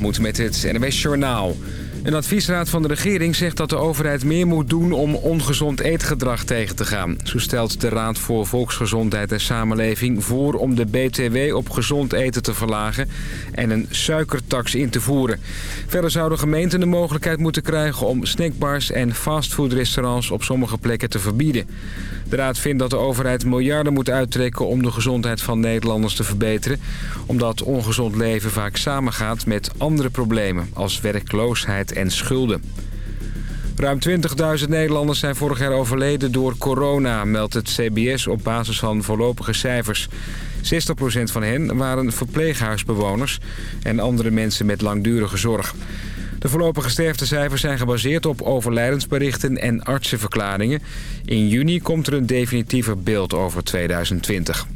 moet met het NWS Journaal. Een adviesraad van de regering zegt dat de overheid meer moet doen om ongezond eetgedrag tegen te gaan. Zo stelt de Raad voor Volksgezondheid en Samenleving voor om de BTW op gezond eten te verlagen en een suikertax in te voeren. Verder zouden gemeenten de mogelijkheid moeten krijgen om snackbars en fastfoodrestaurants op sommige plekken te verbieden. De Raad vindt dat de overheid miljarden moet uittrekken om de gezondheid van Nederlanders te verbeteren. Omdat ongezond leven vaak samengaat met andere problemen als werkloosheid en schulden. Ruim 20.000 Nederlanders zijn vorig jaar overleden door corona, meldt het CBS op basis van voorlopige cijfers. 60% van hen waren verpleeghuisbewoners en andere mensen met langdurige zorg. De voorlopige sterftecijfers zijn gebaseerd op overlijdensberichten en artsenverklaringen. In juni komt er een definitiever beeld over 2020.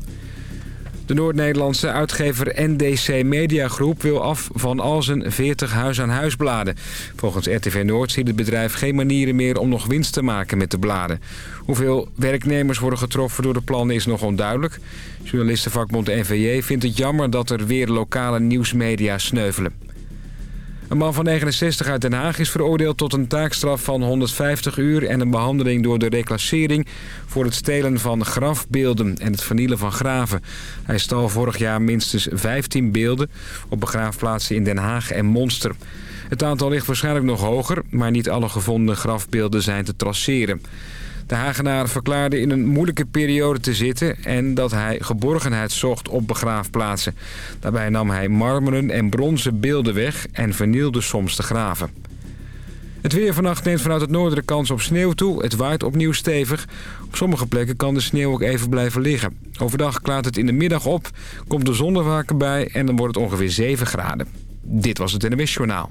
De Noord-Nederlandse uitgever NDC Media Groep wil af van al zijn 40 huis-aan-huisbladen. Volgens RTV Noord ziet het bedrijf geen manieren meer om nog winst te maken met de bladen. Hoeveel werknemers worden getroffen door de plannen is nog onduidelijk. Journalistenvakbond NVJ vindt het jammer dat er weer lokale nieuwsmedia sneuvelen. Een man van 69 uit Den Haag is veroordeeld tot een taakstraf van 150 uur... en een behandeling door de reclassering voor het stelen van grafbeelden en het vernielen van graven. Hij stal vorig jaar minstens 15 beelden op begraafplaatsen in Den Haag en Monster. Het aantal ligt waarschijnlijk nog hoger, maar niet alle gevonden grafbeelden zijn te traceren. De Hagenaar verklaarde in een moeilijke periode te zitten... en dat hij geborgenheid zocht op begraafplaatsen. Daarbij nam hij marmeren en bronzen beelden weg... en vernielde soms de graven. Het weer vannacht neemt vanuit het noorden de kans op sneeuw toe. Het waait opnieuw stevig. Op sommige plekken kan de sneeuw ook even blijven liggen. Overdag klaart het in de middag op, komt de zon er vaker bij... en dan wordt het ongeveer 7 graden. Dit was het NWS Journaal.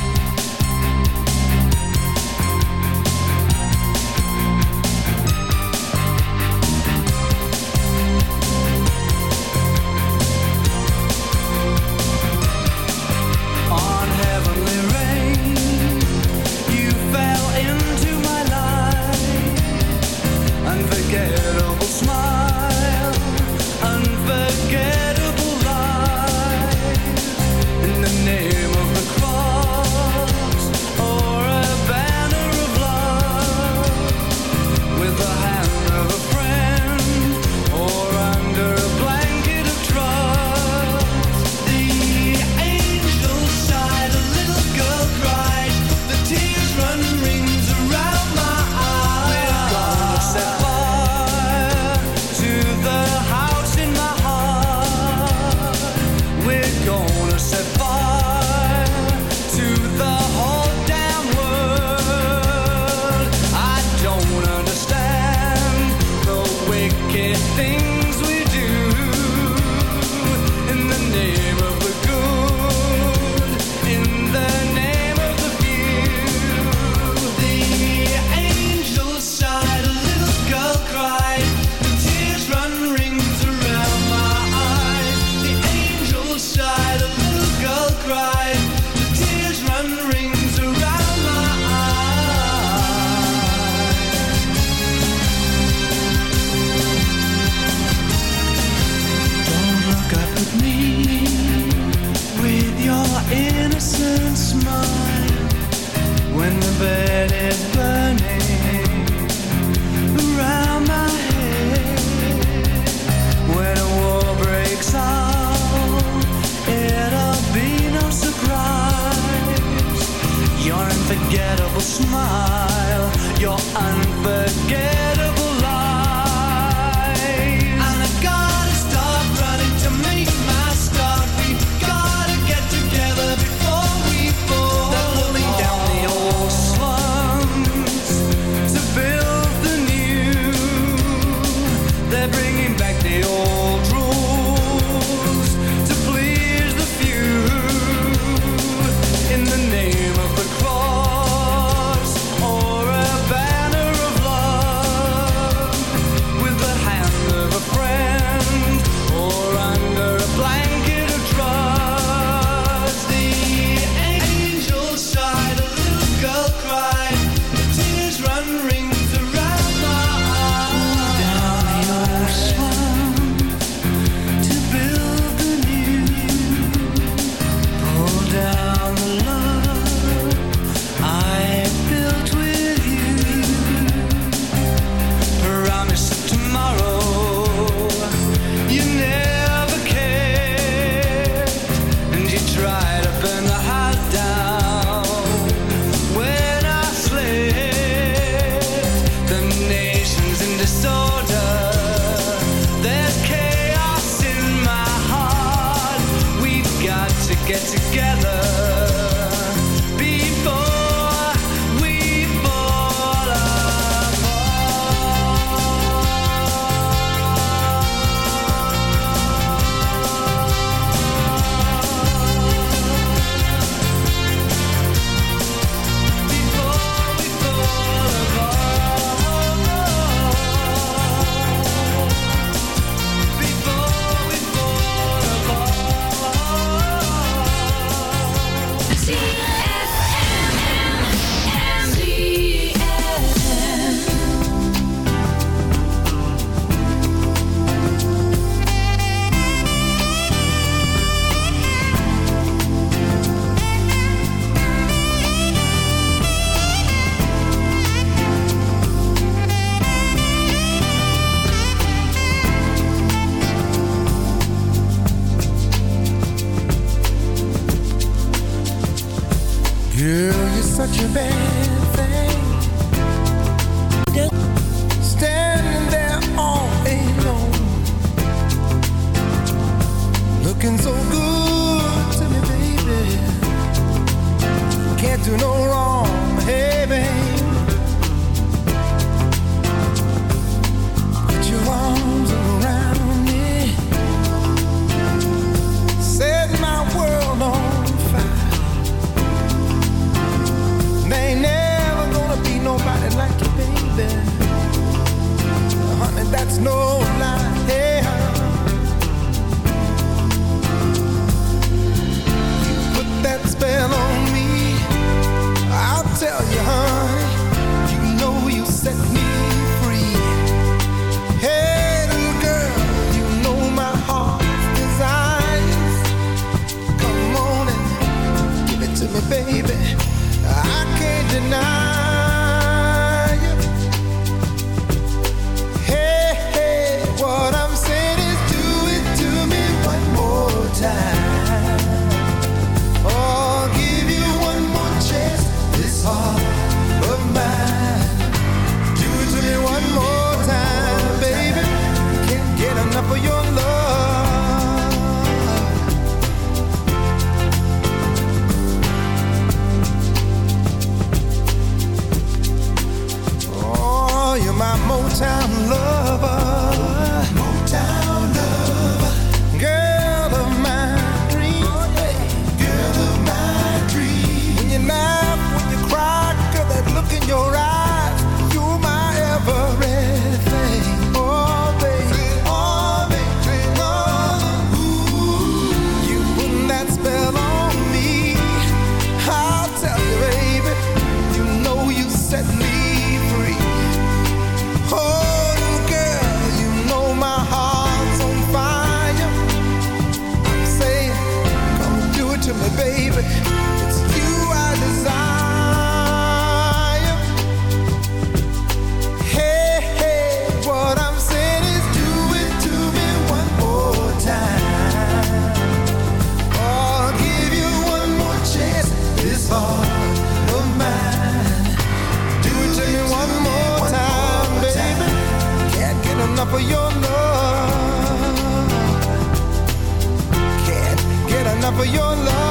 for your love.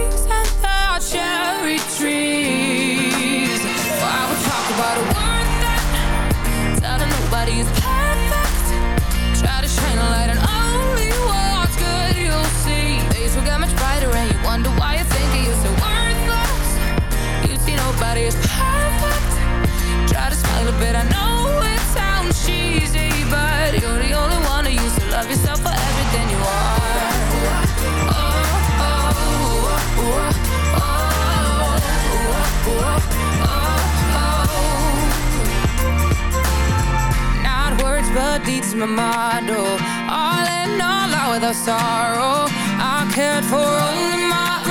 bit, I know it sounds cheesy But you're the only one who used to love yourself for everything you are not words but deeds, my motto. All in all, out without sorrow. I cared for only my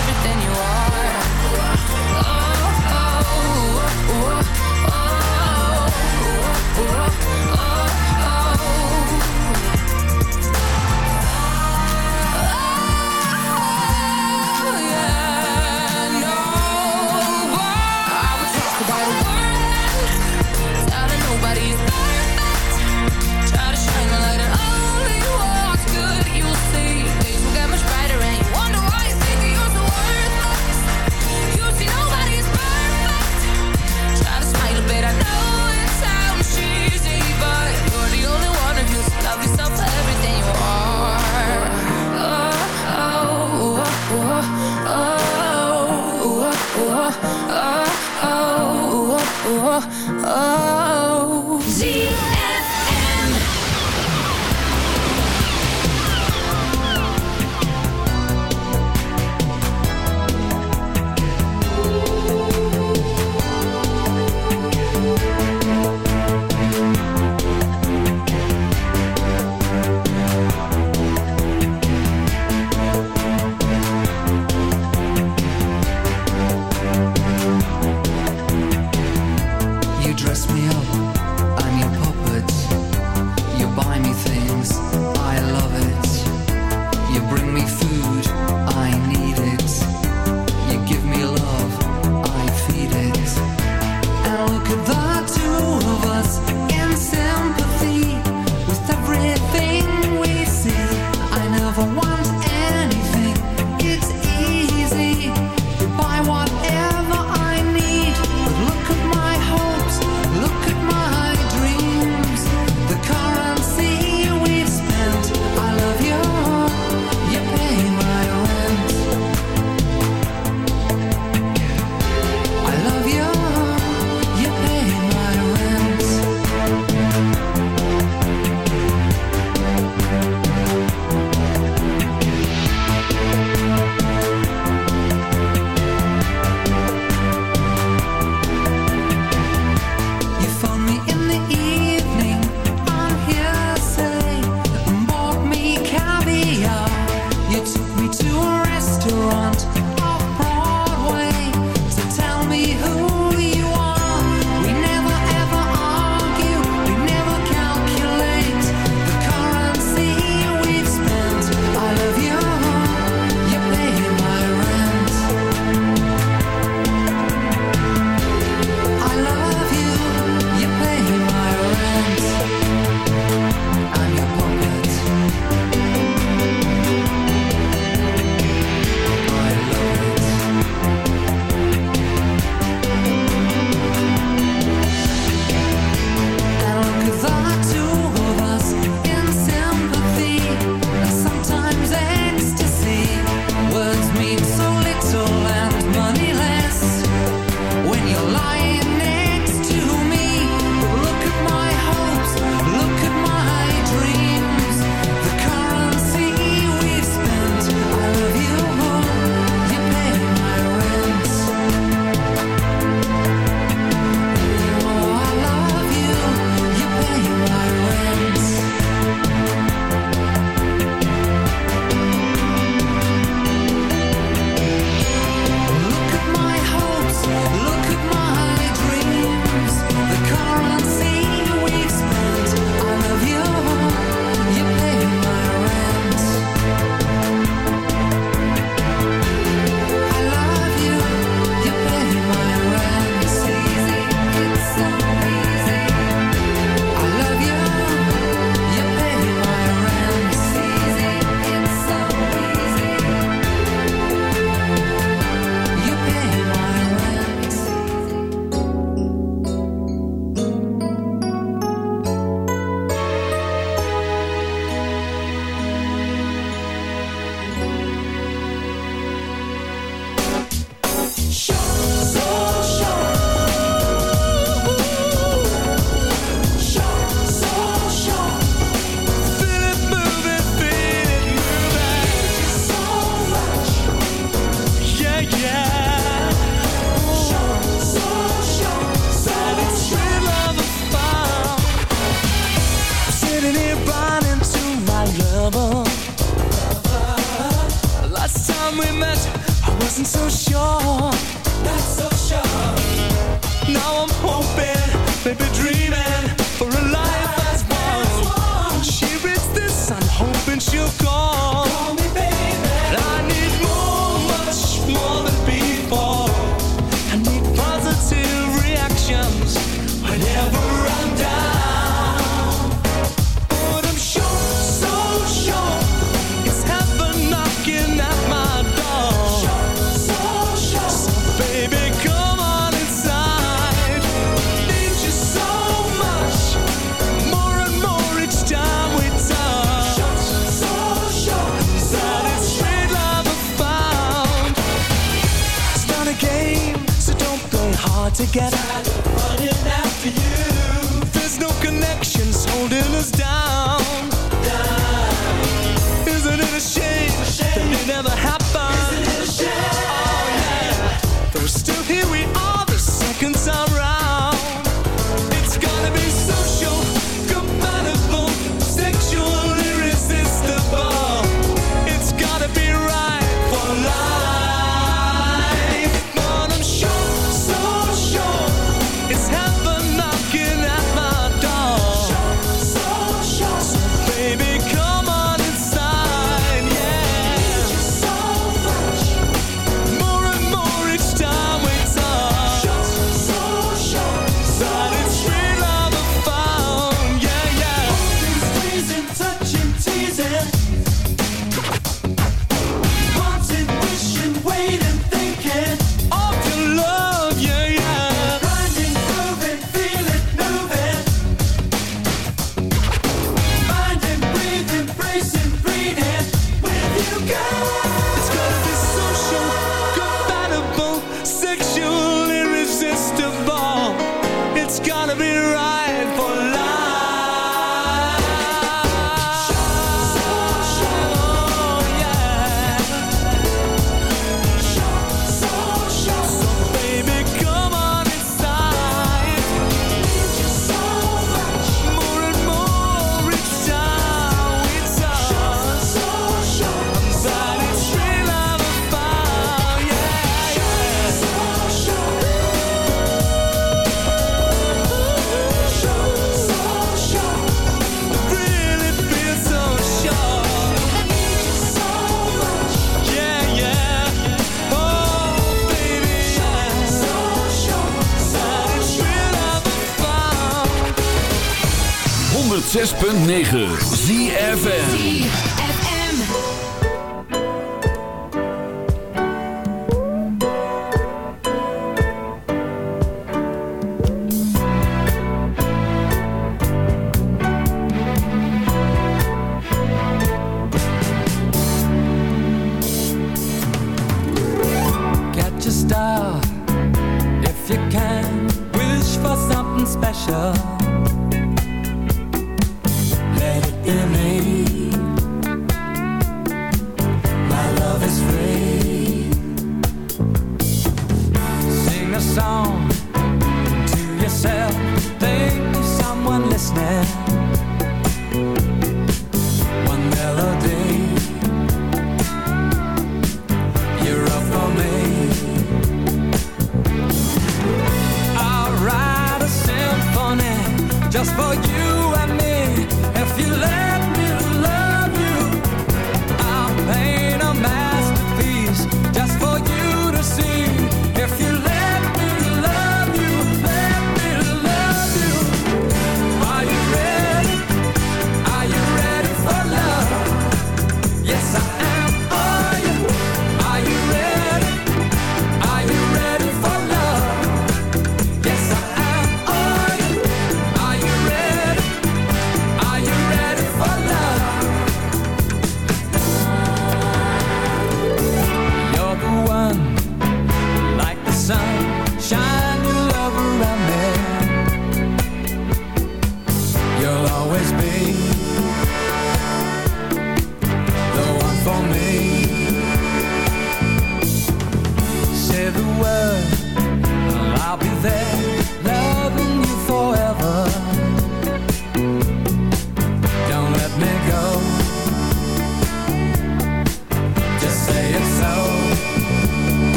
9.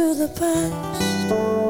to the past.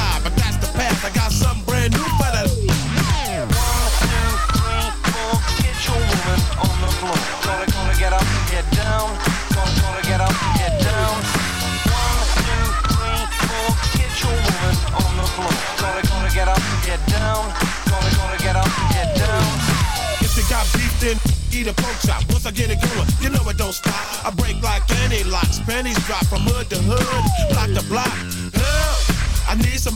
but that's the path. I got brand new. One, two, three, four. Get your woman on the floor. Gonna, gonna get up, get down. Gonna, gonna get up, get down. One, two, three, four. Get your woman on the floor. Gonna, gonna get up, get down. Gonna, gonna get up, get down. If you got beef, then eat a pork chop. Once I get it going, you know it don't stop. I break like any locks. Pennies drop from hood to hood, block to block.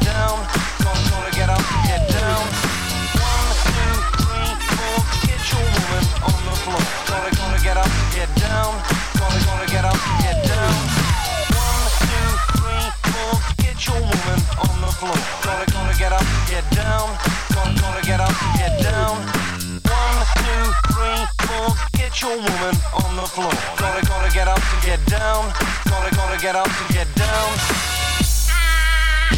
Down. Gonna, get up, get down. One, two, three, four. Get your woman on the floor. Gonna, gonna get up, get down. Gonna, gonna get up, get down. One, two, three, four. Get your woman on the floor. Gonna, gonna get up, get down. Gonna, gonna get up, get down. One, two, three, four. Get your woman on the floor. Gonna, gonna get up get down. Gonna, gonna get up and get down.